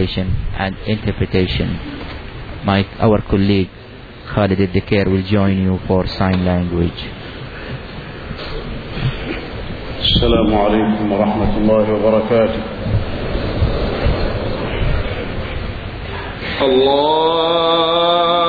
and interpretation. My, our colleague Khalid Al-Dikir will join you for sign language. السلام عليكم ورحمة الله وبركاته الله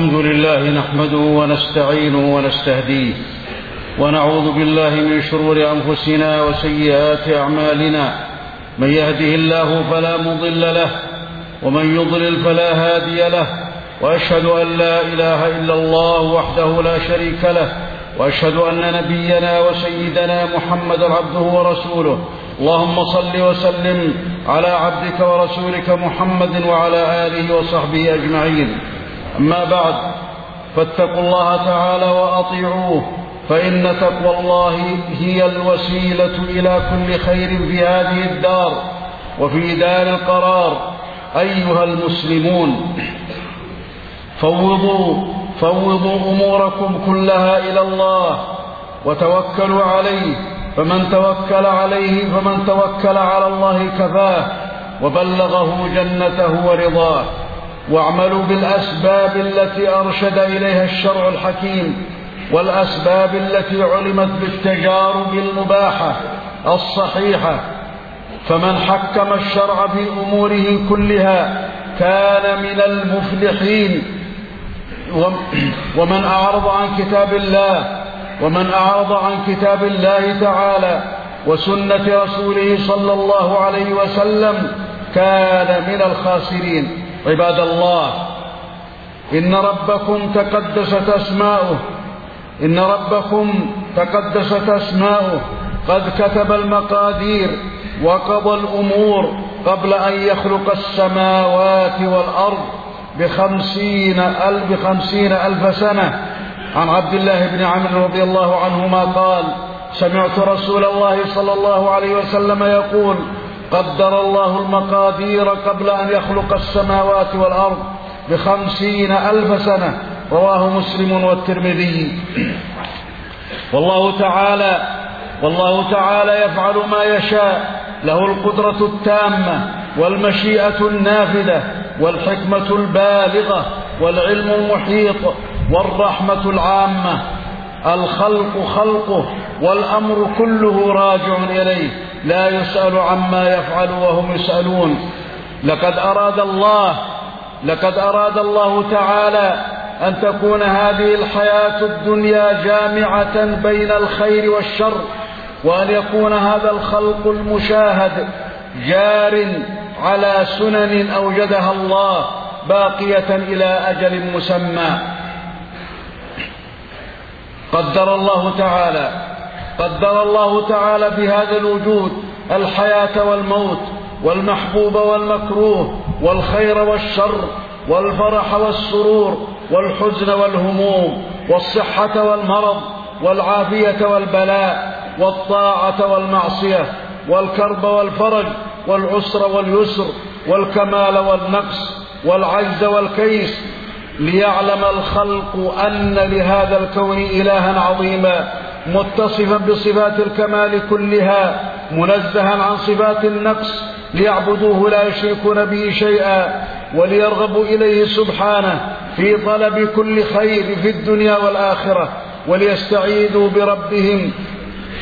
الحمد لله نحمده ونستعينه ونستهديه ونعوذ بالله من شرور أنفسنا وسيئات أعمالنا. من يهده الله فلا مضل له ومن يضلل فلا هادي له. وأشهد أن لا إله إلا الله وحده لا شريك له. وأشهد أن نبينا وسيدنا محمد عبده ورسوله. اللهم صل وسلم على عبدك ورسولك محمد وعلى آله وصحبه أجمعين. أما بعد فاتقوا الله تعالى وأطيعوه فإن تقوى الله هي الوسيلة إلى كل خير في هذه الدار وفي دار القرار. أيها المسلمون فوضوا فوضوا أموركم كلها إلى الله وتوكلوا عليه فمن توكل عليه فمن توكل على الله كفاه وبلغه جنته ورضاه. واعملوا بالأسباب التي أرشد إليها الشرع الحكيم والأسباب التي علمت بالتجارب المباحة الصحيحة. فمن حكم الشرع في أموره كلها كان من المفلحين. ومن أعرض عن كتاب الله ومن أعرض عن كتاب الله تعالى وسنة رسوله صلى الله عليه وسلم كان من الخاسرين. عباد الله إن ربكم تقدست أسماؤه. إن ربكم تقدست أسماؤه. قد كتب المقادير وقضى الأمور قبل أن يخلق السماوات والأرض بخمسين ألف, بخمسين ألف سنة. عن عبد الله بن عمرو رضي الله عنهما قال سمعت رسول الله صلى الله عليه وسلم يقول قدر الله المقادير قبل أن يخلق السماوات والأرض بخمسين ألف سنة. رواه مسلم والترمذي. والله تعالى والله تعالى يفعل ما يشاء. له القدرة التامة والمشيئة النافذة والحكمة البالغة والعلم المحيط والرحمة العامة. الخلق خلقه والأمر كله راجع إليه. لا يسأل عما يفعل وهم يسألون. لقد أراد الله لقد أراد الله تعالى أن تكون هذه الحياة الدنيا جامعة بين الخير والشر وأن يكون هذا الخلق المشاهد جار على سنن أوجدها الله باقية إلى أجل مسمى. قدر الله تعالى قدر الله تعالى في هذا الوجود الحياة والموت والمحبوب والمكروه والخير والشر والفرح والسرور والحزن والهموم والصحة والمرض والعافية والبلاء والطاعة والمعصية والكرب والفرج والعسر واليسر والكمال والنقص والعجز والكيس ليعلم الخلق أن لهذا الكون إلها عظيما متصفا بصفات الكمال كلها منزها عن صفات النقص ليعبدوه لا يشركون به شيئا وليرغبوا إليه سبحانه في طلب كل خير في الدنيا والآخرة وليستعيذوا بربهم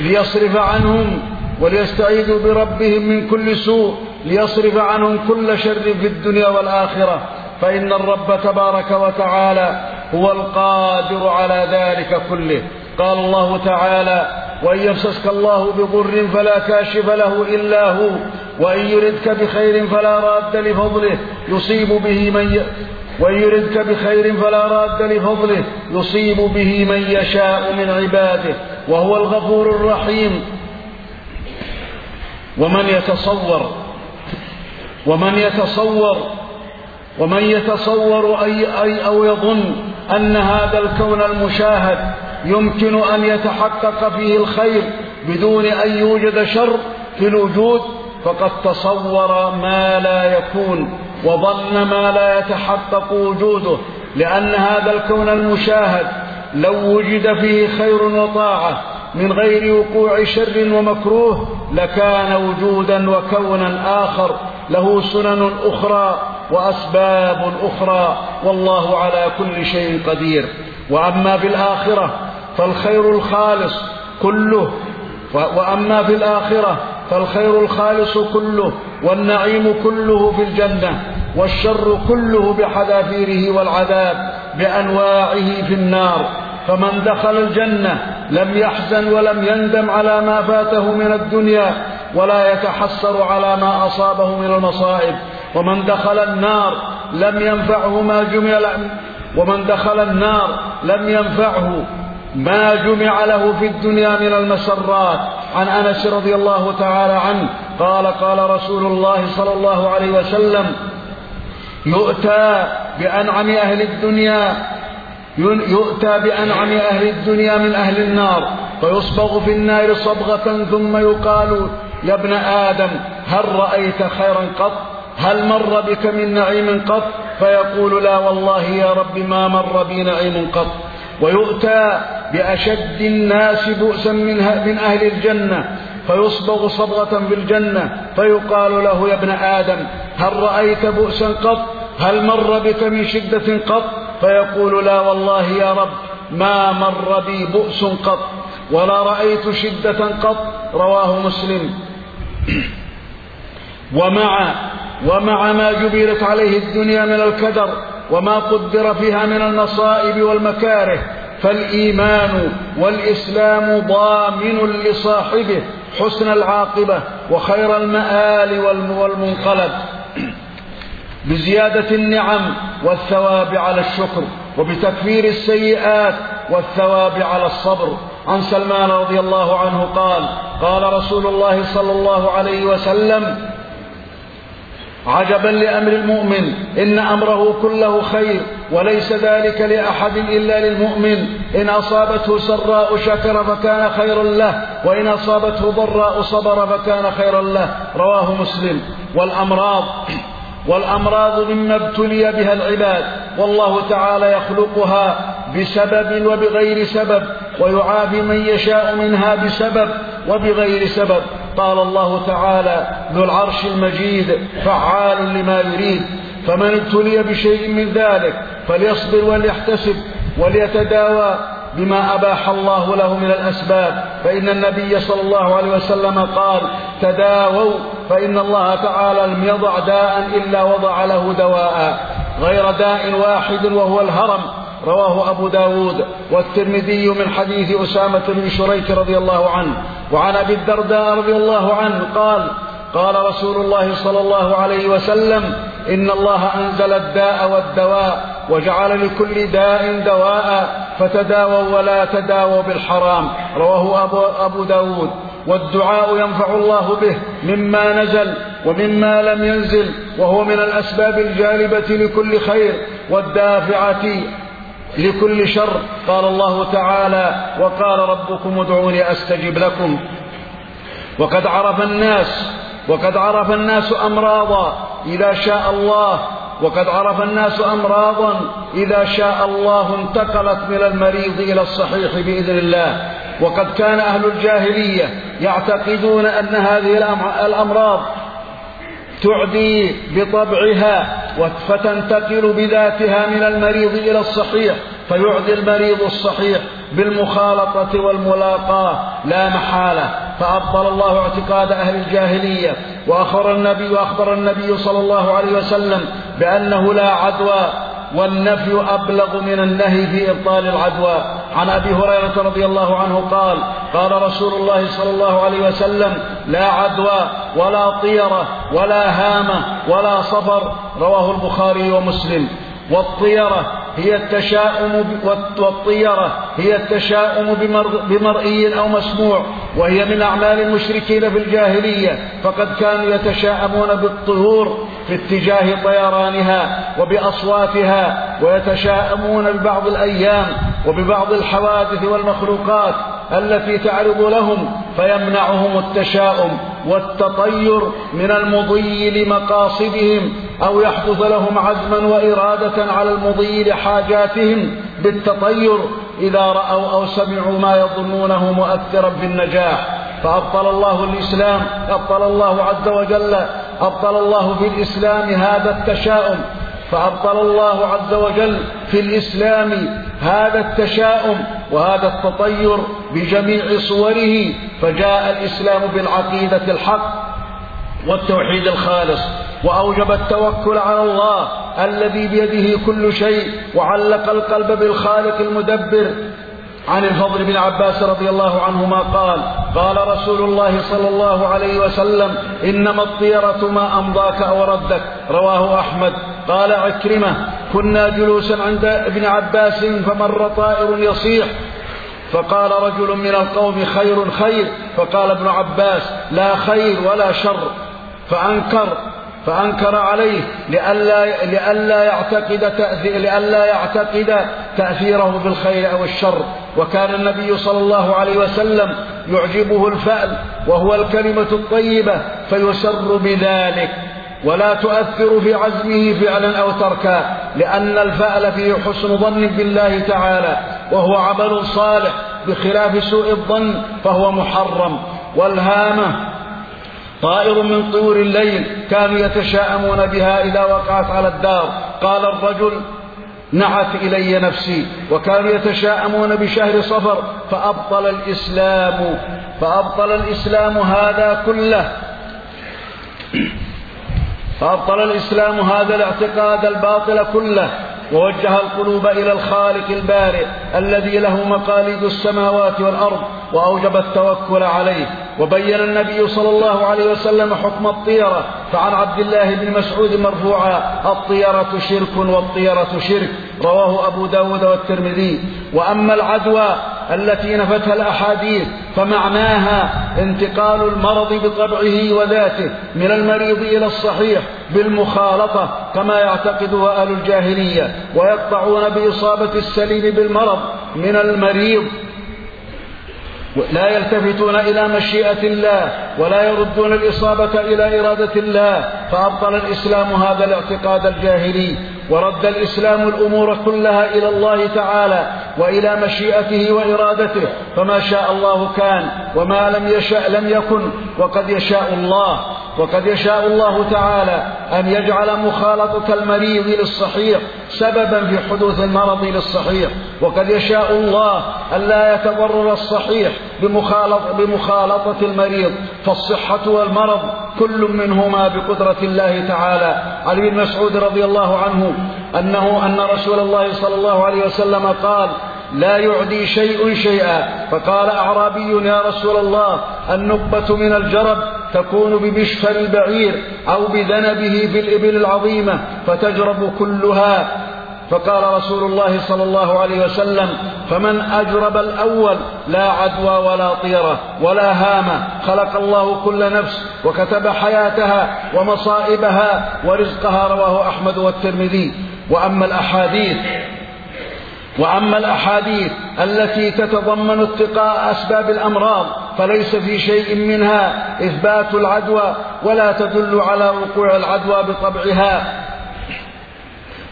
ليصرف عنهم وليستعيذوا بربهم من كل سوء ليصرف عنهم كل شر في الدنيا والآخرة. فإن الرب تبارك وتعالى هو القادر على ذلك كله. قال الله تعالى وإن يمسسك الله بضر فلا كاشف له إلا هو وإن يردك بخير فلا راد لفضله يصيب به من ي... وإن يردك بخير فلا راد لفضله يصيب به من يشاء من عباده وهو الغفور الرحيم. ومن يتصور ومن يتصور ومن يتصور أي, أي أو يظن أن هذا الكون المشاهد يمكن أن يتحقق فيه الخير بدون أن يوجد شر في الوجود فقد تصور ما لا يكون وظن ما لا يتحقق وجوده لأن هذا الكون المشاهد لو وجد فيه خير وطاعة من غير وقوع شر ومكروه لكان وجودا وكونا آخر له سنن أخرى وأسباب أخرى والله على كل شيء قدير. وأما في الآخرة فالخير الخالص كله وأما في الآخرة فالخير الخالص كله والنعيم كله في الجنة والشر كله بحذافيره والعذاب بأنواعه في النار. فمن دخل الجنة لم يحزن ولم يندم على ما فاته من الدنيا ولا يتحسر على ما أصابه من المصائب. ومن دخل النار لم ينفعه ما جمع ومن دخل النار لم ينفعه ما جمع له في الدنيا من المسرات. عن أنس رضي الله تعالى عنه قال قال رسول الله صلى الله عليه وسلم يؤتى بأنعم أهل الدنيا يؤتى بأنعم أهل الدنيا من أهل النار. فيصبغ في النار صبغة ثم يقال يا ابن آدم هل رأيت خيرا قط؟ هل مر بك من نعيم قط؟ فيقول لا والله يا رب ما مر بي نعيم قط. ويؤتى بأشد الناس بؤسا من, أهل الجنة فيصبغ صبغة في الجنة فيقال له يا ابن آدم هل رأيت بؤسا قط؟ هل مر بك من شدة قط؟ فيقول لا والله يا رب ما مر بي بؤس قط ولا رأيت شدة قط. رواه مسلم. ومع ومع ما جبلت عليه الدنيا من الكدر وما قدر فيها من المصائب والمكاره فالإيمان والإسلام ضامن لصاحبه حسن العاقبة وخير المآل والمنقلب. بزيادة النعم والثواب على الشكر وبتكفير السيئات والثواب على الصبر. عن سلمان رضي الله عنه قال قال رسول الله صلى الله عليه وسلم عجبا لأمر المؤمن إن أمره كله خير وليس ذلك لأحد إلا للمؤمن إن أصابته سراء شكر فكان خيرا له وإن أصابته ضراء صبر فكان خيرا له رواه مسلم والأمراض والأمراض مما ابتلي بها العباد والله تعالى يخلقها بسبب وبغير سبب ويعافي من يشاء منها بسبب وبغير سبب قال الله تعالى ذو العرش المجيد فعال لما يريد. فمن ابتلي بشيء من ذلك فليصبر وليحتسب وليتداوى بما أباح الله له من الأسباب. فإن النبي صلى الله عليه وسلم قال تداووا فإن الله تعالى لم يضع داء إلا وضع له دواء. غير داء واحد وهو الهرم. رواه أبو داود والترمذي من حديث أسامة بن شريك رضي الله عنه. وعن أبي الدرداء رضي الله عنه قال قال رسول الله صلى الله عليه وسلم إن الله أنزل الداء والدواء وجعل لكل داء دواء فتداووا ولا تداووا بالحرام. رواه أبو, أبو داود. والدعاء ينفع الله به مما نزل ومما لم ينزل وهو من الأسباب الجالبة لكل خير والدافعة لكل شر. قال الله تعالى وقال ربكم ادعوني أستجب لكم. وقد عرف الناس وقد عرف الناس أمراضا إذا شاء الله. وقد عرف الناس أمراضا إذا شاء الله انتقلت من المريض إلى الصحيح بإذن الله. وقد كان أهل الجاهلية يعتقدون أن هذه الأمراض تعدي بطبعها فتنتقل بذاتها من المريض إلى الصحيح فيعدي المريض الصحيح بالمخالطة والملاقاة. لا محالة. فأبطل الله اعتقاد أهل الجاهلية وأخبر النبي وأخبر النبي صلى الله عليه وسلم بأنه لا عدوى والنفي أبلغ من النهي في إبطال العدوى. عن أبي هريرة رضي الله عنه قال قال رسول الله صلى الله عليه وسلم لا عدوى ولا طيرة ولا هامة ولا صفر رواه البخاري ومسلم. والطيرة هي التشاؤم والطيرة هي التشاؤم بمرئي أو مسموع وهي من أعمال المشركين في الجاهلية فقد كانوا يتشاءمون بالطهور في اتجاه طيرانها وبأصواتها ويتشاءمون ببعض الأيام وببعض الحوادث والمخلوقات. التي تعرض لهم فيمنعهم التشاؤم والتطير من المضي لمقاصدهم أو يحدث لهم عزما وإرادة على المضي لحاجاتهم بالتطير إذا رأوا أو سمعوا ما يظنونه مؤثرا بالنجاح. فأبطل الله الإسلام أبطل الله عز وجل أبطل الله في الإسلام هذا التشاؤم. فأبطل الله عز وجل في الإسلام هذا التشاؤم. وهذا التطير بجميع صوره فجاء الإسلام بالعقيدة الحق والتوحيد الخالص وأوجب التوكل على الله الذي بيده كل شيء وعلق القلب بالخالق المدبر. عن الفضل بن عباس رضي الله عنهما قال قال رسول الله صلى الله عليه وسلم إنما الطيرة ما أمضاك أو ردك. رواه أحمد. قال عكرمة كنا جلوسا عند ابن عباس فمر طائر يصيح فقال رجل من القوم خير خير فقال ابن عباس لا خير ولا شر فأنكر فأنكر عليه لئلا لئلا يعتقد لئلا يعتقد تأثيره بالخير أو الشر. وكان النبي صلى الله عليه وسلم يعجبه الفأل وهو الكلمة الطيبة فيسر بذلك. ولا تؤثر في عزمه فعلا أو تركا لأن الفأل فيه حسن ظن بالله تعالى وهو عمل صالح بخلاف سوء الظن فهو محرم. والهامة طائر من طيور الليل كانوا يتشاءمون بها إذا وقعت على الدار. قال الرجل نعت إلي نفسي وكانوا يتشاءمون بشهر صفر فأبطل الإسلام. فأبطل الإسلام هذا كله. فأبطل الإسلام هذا الاعتقاد الباطل كله ووجه القلوب إلى الخالق البارئ الذي له مقاليد السماوات والأرض وأوجب التوكل عليه. وبين النبي صلى الله عليه وسلم حكم الطيرة فعن عبد الله بن مسعود مرفوعا الطيرة شرك والطيرة شرك. رواه أبو داود والترمذي. وأما العدوى التي نفتها الأحاديث فمعناها انتقال المرض بطبعه وذاته من المريض إلى الصحيح بالمخالطة كما يعتقدها أهل الجاهلية ويقطعون بإصابة السليم بالمرض من المريض. لا يلتفتون إلى مشيئة الله ولا يردون الإصابة إلى إرادة الله فأبطل الإسلام هذا الاعتقاد الجاهلي ورد الإسلام الأمور كلها إلى الله تعالى وإلى مشيئته وإرادته فما شاء الله كان وما لم يشاء لم يكن وقد يشاء الله وقد يشاء الله تعالى أن يجعل مخالطة المريض للصحيح سببا في حدوث المرض للصحيح. وقد يشاء الله أن لا يتضرر الصحيح بمخالط بمخالطة المريض. فالصحة والمرض كل منهما بقدرة الله تعالى. علي بن مسعود رضي الله عنه أنه أن رسول الله صلى الله عليه وسلم قال لا يعدي شيء شيئا. فقال أعرابي يا رسول الله النقبة من الجرب تكون بمشفر البعير أو بذنبه في الإبل العظيمة فتجرب كلها. فقال رسول الله صلى الله عليه وسلم فمن أجرب الأول لا عدوى ولا طيرة ولا هامة. خلق الله كل نفس وكتب حياتها ومصائبها ورزقها رواه أحمد والترمذي. وأما الأحاديث وأما الأحاديث التي تتضمن اتقاء أسباب الأمراض فليس في شيء منها إثبات العدوى ولا تدل على وقوع العدوى بطبعها.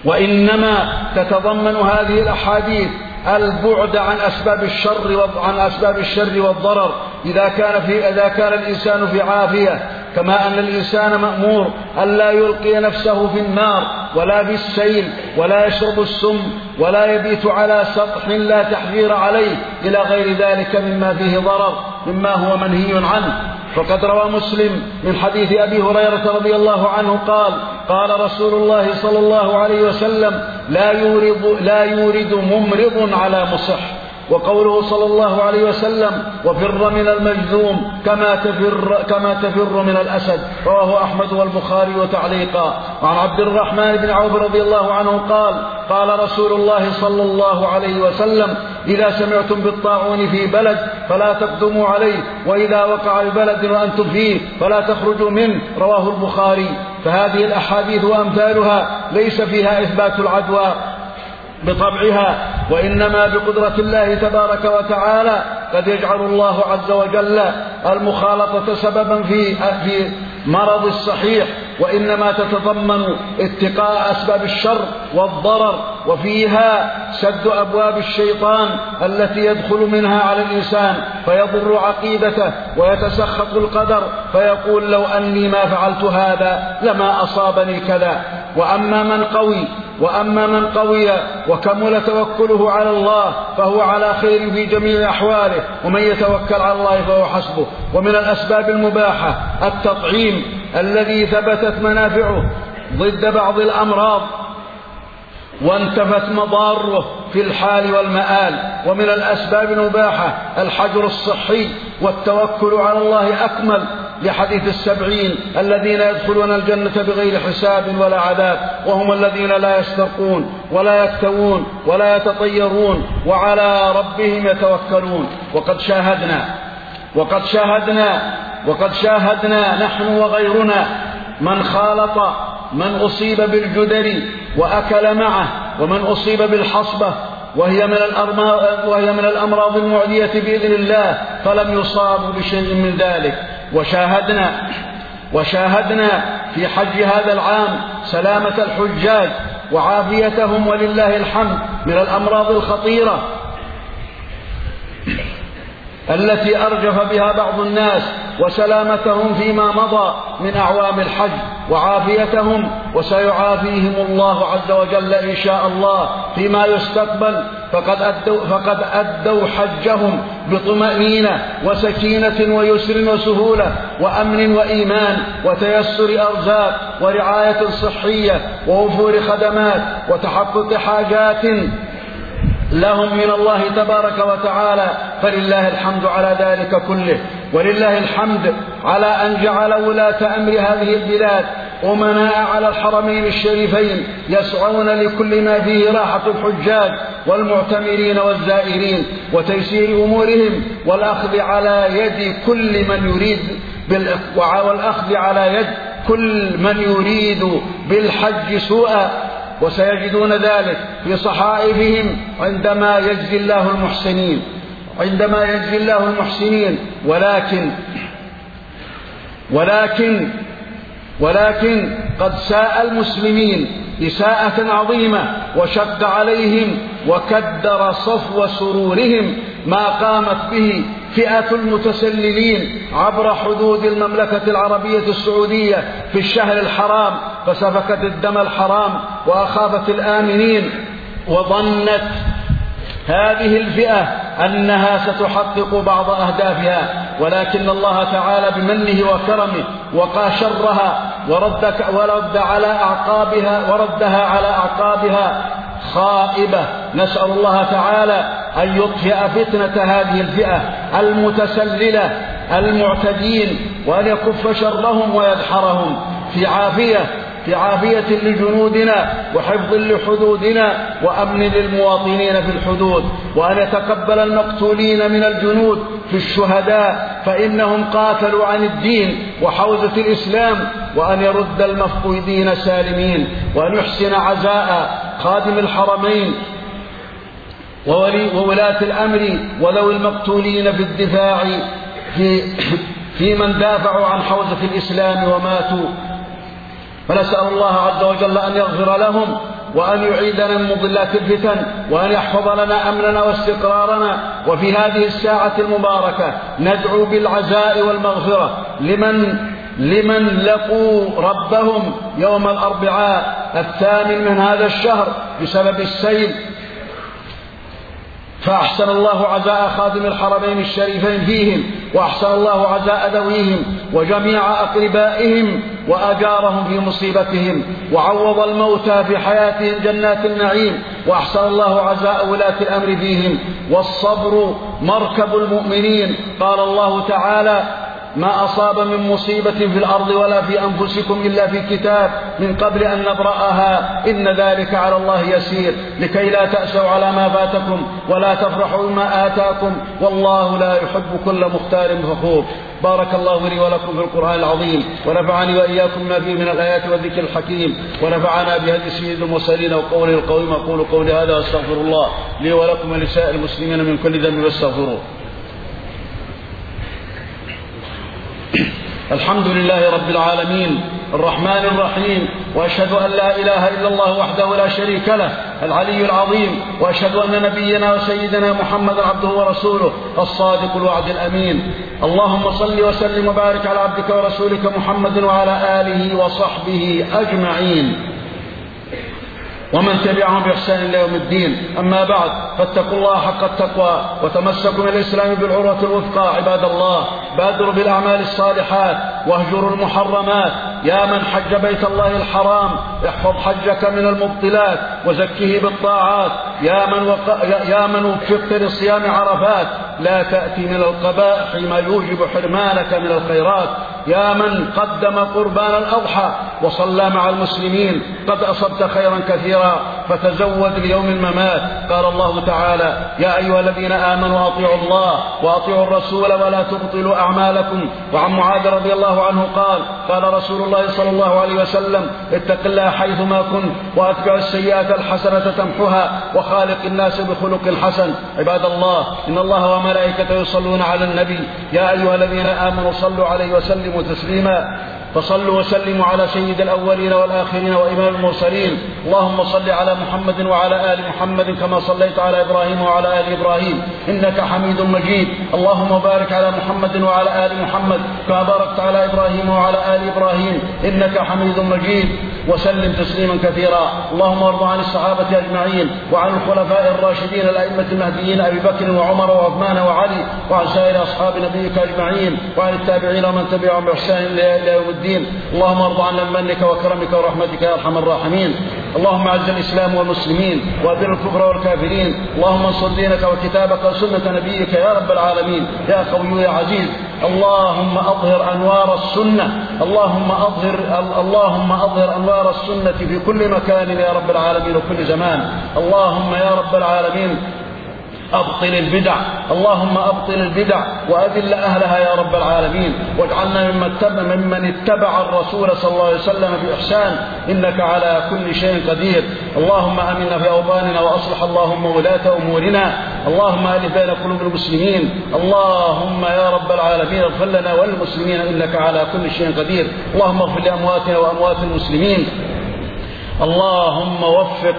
وإنما تتضمن هذه الأحاديث البعد عن أسباب الشر عن أسباب الشر والضرر. إذا كان في إذا كان الإنسان في عافية كما أن الإنسان مأمور أن لا يلقي نفسه في النار ولا بالسيل ولا يشرب السم ولا يبيت على سطح لا تحذير عليه إلى غير ذلك مما فيه ضرر مما هو منهي عنه. فقد روى مسلم من حديث أبي هريرة رضي الله عنه قال قال رسول الله صلى الله عليه وسلم لا يورد, لا يورد ممرض على مصح. وقوله صلى الله عليه وسلم وفر من المجذوم كما تفر كما تفر من الأسد. رواه أحمد والبخاري وتعليقا. وعن عبد الرحمن بن عوف رضي الله عنه قال قال رسول الله صلى الله عليه وسلم إذا سمعتم بالطاعون في بلد فلا تقدموا عليه وإذا وقع ببلد وأنتم فيه فلا تخرجوا منه. رواه البخاري. فهذه الأحاديث وأمثالها ليس فيها إثبات العدوى. بطبعها وإنما بقدرة الله تبارك وتعالى قد يجعل الله عز وجل المخالطة سببا في في مرض الصحيح وإنما تتضمن اتقاء أسباب الشر والضرر وفيها سد أبواب الشيطان التي يدخل منها على الإنسان فيضر عقيدته ويتسخط القدر فيقول لو أني ما فعلت هذا لما أصابني كذا. وأما من قوي وأما من قوي وكمل توكله على الله فهو على خير في جميع أحواله ومن يتوكل على الله فهو حسبه. ومن الأسباب المباحة التطعيم الذي ثبتت منافعه ضد بعض الأمراض وانتفت مضاره في الحال والمآل. ومن الأسباب المباحة الحجر الصحي والتوكل على الله أكمل. لحديث السبعين الذين يدخلون الجنة بغير حساب ولا عذاب وهم الذين لا يسترقون ولا يكتوون ولا يتطيرون وعلى ربهم يتوكلون. وقد شاهدنا وقد شاهدنا وقد شاهدنا نحن وغيرنا من خالط من أصيب بالجدر وأكل معه ومن أصيب بالحصبة وهي من وهي من الأمراض المعدية بإذن الله فلم يصابوا بشيء من ذلك. وشاهدنا وشاهدنا في حج هذا العام سلامة الحجاج وعافيتهم ولله الحمد من الأمراض الخطيرة التي أرجف بها بعض الناس وسلامتهم فيما مضى من أعوام الحج. وعافيتهم وسيعافيهم الله عز وجل إن شاء الله فيما يستقبل. فقد أدوا, فقد أدوا حجهم بطمأنينة وسكينة ويسر وسهولة وأمن وإيمان وتيسر أرزاق ورعاية صحية ووفور خدمات وتحقق حاجات لهم من الله تبارك وتعالى فلله الحمد على ذلك كله ولله الحمد على أن جعل ولاة أمر هذه البلاد أمناء على الحرمين الشريفين يسعون لكل ما فيه راحة الحجاج والمعتمرين والزائرين وتيسير أمورهم والأخذ على يد كل من يريد والأخذ على يد كل من يريد بالحج سوءا. وسيجدون ذلك في صحائفهم عندما يجزي الله المحسنين. عندما يجزي الله المحسنين ولكن ولكن ولكن قد ساء المسلمين إساءة عظيمة وشد عليهم وكدر صفو سرورهم ما قامت به فئة المتسللين عبر حدود المملكة العربية السعودية في الشهر الحرام. فسفكت الدم الحرام وأخافت الآمنين وظنت هذه الفئة أنها ستحقق بعض أهدافها ولكن الله تعالى بمنه وكرمه وقى شرها ورد, ورد على أعقابها وردها على أعقابها خائبة. نسأل الله تعالى أن يطفئ فتنة هذه الفئة المتسللة المعتدين وأن يكف شرهم ويدحرهم في عافية. في عافية لجنودنا وحفظ لحدودنا وأمن للمواطنين في الحدود وأن يتقبل المقتولين من الجنود في الشهداء فإنهم قاتلوا عن الدين وحوزة الإسلام وأن يرد المفقودين سالمين وأن يحسن عزاء خادم الحرمين وولي وولاة الأمر وذوي المقتولين في الدفاع في في من دافعوا عن حوزة الإسلام وماتوا فنسأل الله عز وجل أن يغفر لهم وأن يعيدنا من مضلات الفتن وأن يحفظ لنا أمننا واستقرارنا. وفي هذه الساعة المباركة ندعو بالعزاء والمغفرة لمن لمن لقوا ربهم يوم الأربعاء الثامن من هذا الشهر بسبب السيل فأحسن الله عزاء خادم الحرمين الشريفين فيهم وأحسن الله عزاء ذويهم وجميع أقربائهم وأجارهم في مصيبتهم وعوض الموتى في حياتهم جنات النعيم وأحسن الله عزاء ولاة الأمر فيهم. والصبر مركب المؤمنين. قال الله تعالى ما أصاب من مصيبة في الأرض ولا في أنفسكم إلا في كتاب من قبل أن نبرأها. إن ذلك على الله يسير. لكي لا تأسوا على ما فاتكم ولا تفرحوا بما آتاكم. والله لا يحب كل مختار فخور. بارك الله لي ولكم في القرآن العظيم. ونفعني وإياكم ما فيه من الآيات والذكر الحكيم. ونفعنا بهدي سيد المرسلين وقوله القويم. أقول قولي هذا وأستغفر الله لي ولكم ولسائر المسلمين من كل ذنب واستغفروه الحمد لله رب العالمين الرحمن الرحيم وأشهد أن لا إله إلا الله وحده لا شريك له العلي العظيم وأشهد أن نبينا وسيدنا محمدا عبده ورسوله الصادق الوعد الأمين. اللهم صل وسلم وبارك على عبدك ورسولك محمد وعلى آله وصحبه أجمعين. ومن تبعهم بإحسان إلى يوم الدين. أما بعد فاتقوا الله حق التقوى وتمسكوا من الإسلام بالعروة الوثقى عباد الله. بادروا بالأعمال الصالحات واهجروا المحرمات. يا من حج بيت الله الحرام احفظ حجك من المبطلات وزكه بالطاعات. يا من, وق... يا من وفقت لصيام عرفات. لا تأتي من القبائح ما يوجب حرمانك من الخيرات. يا من قدم قربان الأضحى وصلى مع المسلمين قد أصبت خيرا كثيرا فتزود ليوم الممات. قال الله تعالى يا أيها الذين آمنوا أطيعوا الله وأطيعوا الرسول ولا تبطلوا أعمالكم. وعن معاذ رضي الله عنه قال قال رسول الله صلى الله عليه وسلم اتق الله حيثما كنت وأتبع السيئات الحسنة تمحها وخالق الناس بخلق حسن. عباد الله إن الله وملائكته يصلون على النبي. يا أيها الذين آمنوا صلوا عليه وسلموا تسليما. فصلوا وسلموا على سيد الأولين والآخرين وإمام المرسلين. اللهم صل على محمد وعلى آل محمد كما صليت على إبراهيم وعلى آل إبراهيم. إنك حميد مجيد. اللهم بارك على محمد وعلى آل محمد كما باركت على إبراهيم وعلى آل إبراهيم. إنك حميد مجيد. وسلم تسليما كثيرا. اللهم ارض عن الصحابة أجمعين وعن الخلفاء الراشدين الأئمة المهديين أبي بكر وعمر وعثمان وعلي وعن سائر أصحاب نبيك أجمعين وعن التابعين ومن تبعهم بإحسان إلى يوم الدين. اللهم ارض عنا بمنك وكرمك ورحمتك يا أرحم الراحمين. اللهم أعز الإسلام والمسلمين وأذل الكفر والكافرين. اللهم انصر دينك وكتابك وسنة نبيك يا رب العالمين. يا قوي يا عزيز. اللهم أظهر أنوار السنة. اللهم أظهر اللهم أظهر أنوار السنة في كل مكان يا رب العالمين وكل زمان. اللهم يا رب العالمين أبطل البدع. اللهم أبطل البدع وأذل أهلها يا رب العالمين. واجعلنا ممن اتبع, ممن اتبع الرسول صلى الله عليه وسلم بإحسان. إنك على كل شيء قدير. اللهم أمنا في أوطاننا وأصلح اللهم ولاة أمورنا. اللهم ألف بين قلوب المسلمين. اللهم يا رب العالمين اغفر لنا وللمسلمين إنك على كل شيء قدير. اللهم اغفر لأمواتنا وأموات المسلمين. اللهم وفق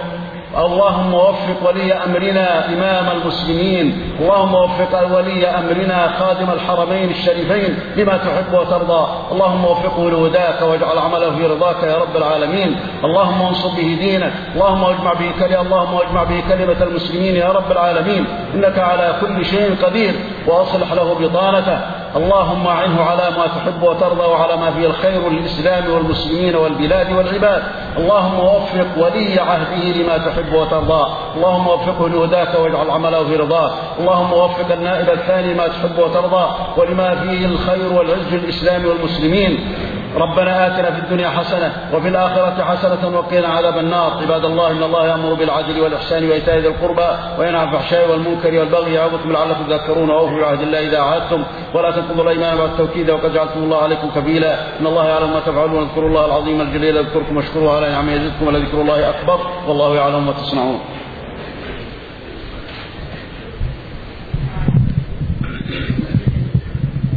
اللهم وفق ولي أمرنا إمام المسلمين اللهم وفق ولي أمرنا خادم الحرمين الشريفين لما تحب وترضى. اللهم وفقه لهداك واجعل عمله في رضاك يا رب العالمين. اللهم انصر به دينك اللهم اجمع به كلمة اللهم اجمع به كلمة المسلمين يا رب العالمين. إنك على كل شيء قدير وأصلح له بطانته. اللهم أعنه على ما تحب وترضى وعلى ما فيه الخير للإسلام والمسلمين والبلاد والعباد. اللهم وفق ولي عهده لما تحب وترضى. اللهم وفقه لهداك واجعل عمله في رضاك. اللهم وفق النائب الثاني لما تحب وترضى. ولما فيه الخير والعز للإسلام والمسلمين. ربنا آتنا في الدنيا حسنة وفي الآخرة حسنة وقنا عذاب النار. عباد الله إن الله يأمر بالعدل والإحسان وإيتاء ذي القربى وينهى عن الفحشاء والمنكر والبغي يعظكم لعلكم تذكرون. وأوفوا بعهد الله إذا عاهدتم. ولا تنقضوا الأيمان بعد التوكيد وقد جعلتم الله عليكم كفيلا. إن الله يعلم ما تفعلون. واذكروا الله العظيم الجليل يذكركم واشكروه على نعمه يزدكم ولذكر الله أكبر. والله يعلم ما تصنعون.